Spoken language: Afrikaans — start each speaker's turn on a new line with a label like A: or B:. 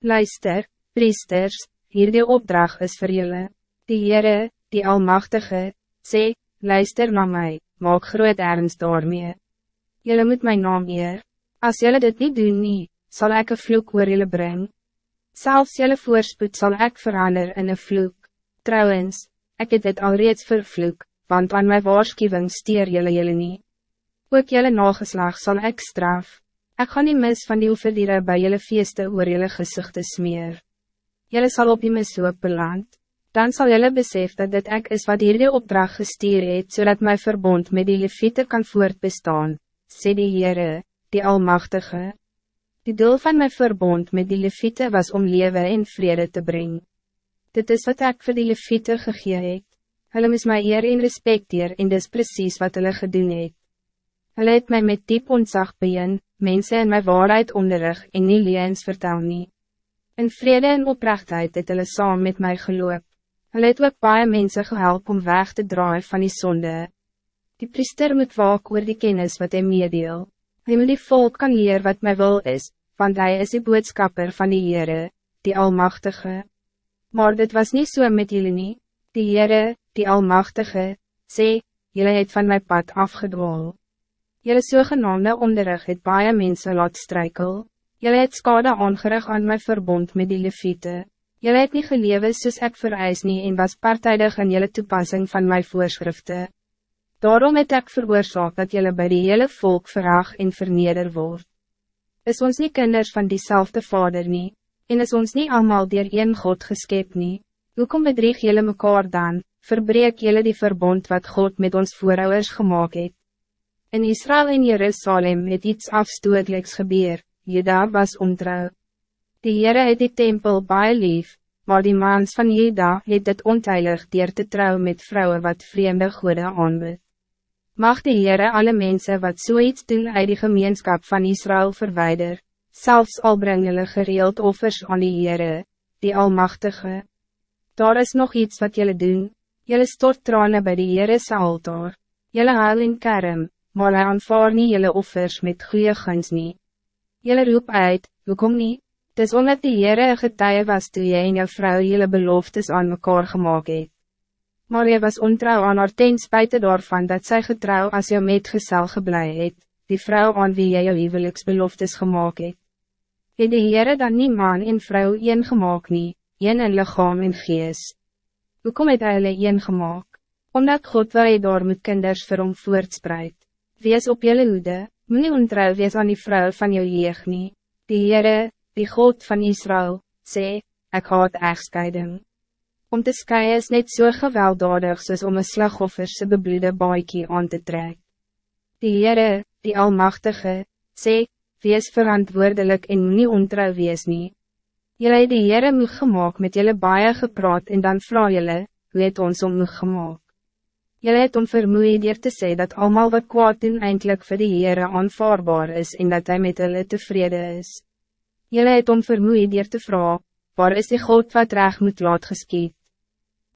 A: Luister, priesters, hier die opdracht is voor jullie. Die Heere, die Almachtige, sê, luister naar mij, maak groot ernst daarmee. Jullie moet mijn naam eer. Als jullie dit niet doen nie, zal ik een vloek oor jullie brengen. Zelfs jullie voorspoed zal ik veranderen in een vloek. Trouwens, ik het dit al reeds vervloek, want aan mijn waarschuwing stier jullie jullie niet. Ook jullie nageslag zal ik straf. Ik ga niet mis van die oefendieren bij jullie feesten oor jullie gezichten smeer. Jullie zal op die mishoop beland. Dan zal jullie besef dat dit ek is wat die opdracht gestuur het, zodat mijn verbond met die leviete kan voortbestaan, sê die Heere, die Almachtige. Die doel van mijn verbond met die leviete was om leven en vrede te brengen. Dit is wat ik voor die leviete gegee het. Hulle mis my eer en respecteer en dis precies wat hulle gedoen het. Hulle het my met diep ontzag beën, mense in my waarheid onderrig en nie leens vertel nie. In vrede en oprechtheid het hulle saam met my geloop. Hulle het ook baie mense gehelp om weg te draaien van die zonde. Die priester moet waak oor die kennis wat hy meedeel. Hy moet die volk kan leer wat my wil is, want hij is die boodskapper van die Heere, die Almachtige. Maar dit was niet zo so met jullie nie. Die Heere, die Almachtige, sê, jullie het van mijn pad afgedwaal. Jelle sogenaamde onderrig het baie mense laat strijkel. Jelle het skade aangerig aan mijn verbond met die leviete. Jelle het nie gelewe soos ek vereis nie en was partijdig in jelle toepassing van mijn voorschriften. Daarom het ek veroorzaak dat jelle bij die hele volk verhaag en verneder word. Is ons niet kinders van diezelfde vader nie, en is ons niet allemaal dier een God geskep nie, hoekom bedrieg jelle mekaar dan, verbreek jelle die verbond wat God met ons voorouders gemaakt het. In Israël en Jerusalem het iets afstootelijks gebeur, Jeda was ontrouw. Die Heere het die tempel baie lief, maar die maans van Jeda het dit onteilig dier te trouw met vrouwen wat vreemde goede aanbid. Mag die Heere alle mensen wat zoiets doen uit die gemeenschap van Israël verwijder, zelfs al breng hulle gereeld offers aan die Heere, die Almachtige. Daar is nog iets wat jullie doen, jullie stort tranen bij die Heere altaar, jullie huil in kerm, maar hy aanvaar nie jylle offers met goede guns nie. Jylle roep uit, hoekom nie? Dis omdat die Heere een getuie was toe jy en jou vrou jylle beloftes aan mekaar gemaakt het. Maar jy was ontrouw aan haar ten spijte daarvan dat zij getrouw als jou metgezel geblei het, die vrouw aan wie jy jou huweliksbeloftes gemaakt het. Het die Heere dan nie man en vrou een gemaakt nie, een in lichaam en gees? Hoekom het hy hulle een gemaakt? Omdat God wil jy daar met kinders vir hom voortspreid. Wees op jelle hoede, moet nie ontrouw wees aan die vrouw van jou jeug nie. Die Heere, die God van Israël, sê, ek haat echtscheiding. Om te skeien is net so gewelddadig soos om een slagoffers bebloede baiekie aan te trek. Die Heere, die Almachtige, sê, wees verantwoordelijk en moet nie ontrouw wees nie. Jylle het die Heere moeg gemaakt met jylle baie gepraat en dan vra jylle, hoe het ons om moeg gemaakt. Jullie het om vermoeid dier te sê dat allemaal wat kwaad doen eindelijk vir die Heere aanvaarbaar is en dat hij met hulle tevreden is. Jullie het om vermoeid dier te vragen, waar is die God wat recht moet laat geskiet?